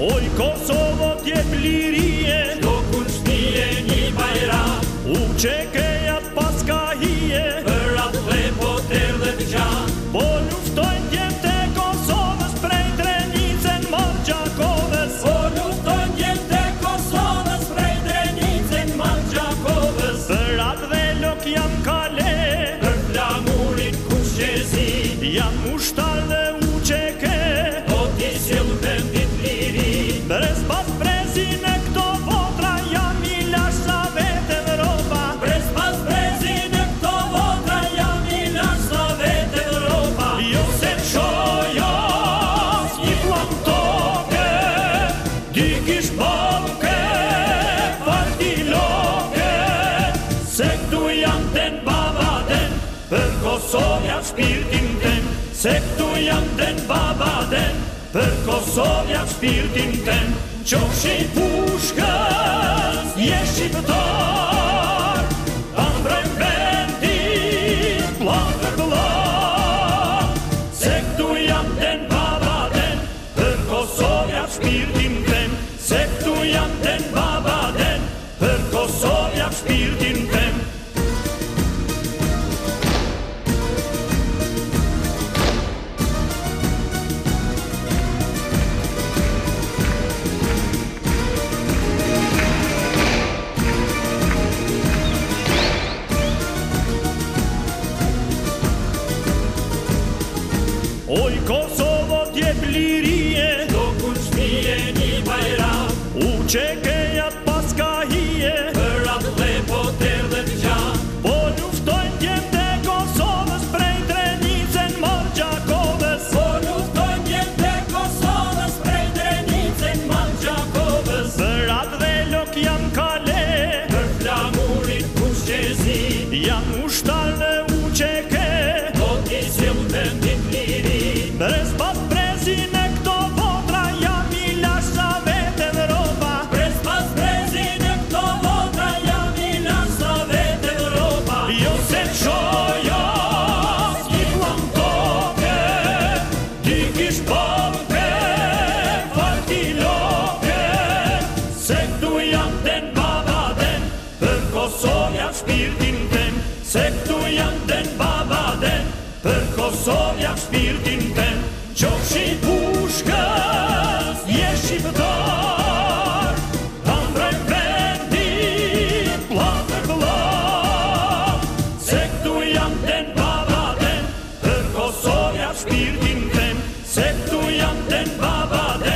Oj, Kosovo tje plirije, Shdo kun shtije një bajra, U që keja paska hije, Për atë dhe po të dhe të gja, Po luftojnë tje të Kosovës, Prej tre një cënë marë gjakovës, Po luftojnë tje të Kosovës, Prej tre një Për atë dhe lok jam kale, Për flamurit kushezi, Janë mushtar dhe Shikish banke, fakti loke Sek tu janë ten babaden Për Kosovja qpirtin ten Sek tu janë ten babaden Për Kosovja qpirtin ten Qo shi pushkës, je shqiptar Për mbërën vendit, blanë për blanë Sek tu janë babaden Për Kosovja qpirtin Sek du jam den baba den, Oj Kosovo dje blirije, do kuçmije qezi Jam u shtalë në u qeke Po t'i zilë dhe një miri Brez pas prezi në këto vodra Jam i lasa vete ropa Pres pas prezi në këto vodra Jam i lasa vete ropa Jo se qo jo S'ki kuam toke Ti kish pompe loke Se kuam Kosovë jam shpirtin ten Qovë shi pushkës, jesh shi pëtar Andrej vendi, plan për plan Se këtu jam ten baba ten Për Kosovë jam shpirtin ten Se këtu jam ten baba ten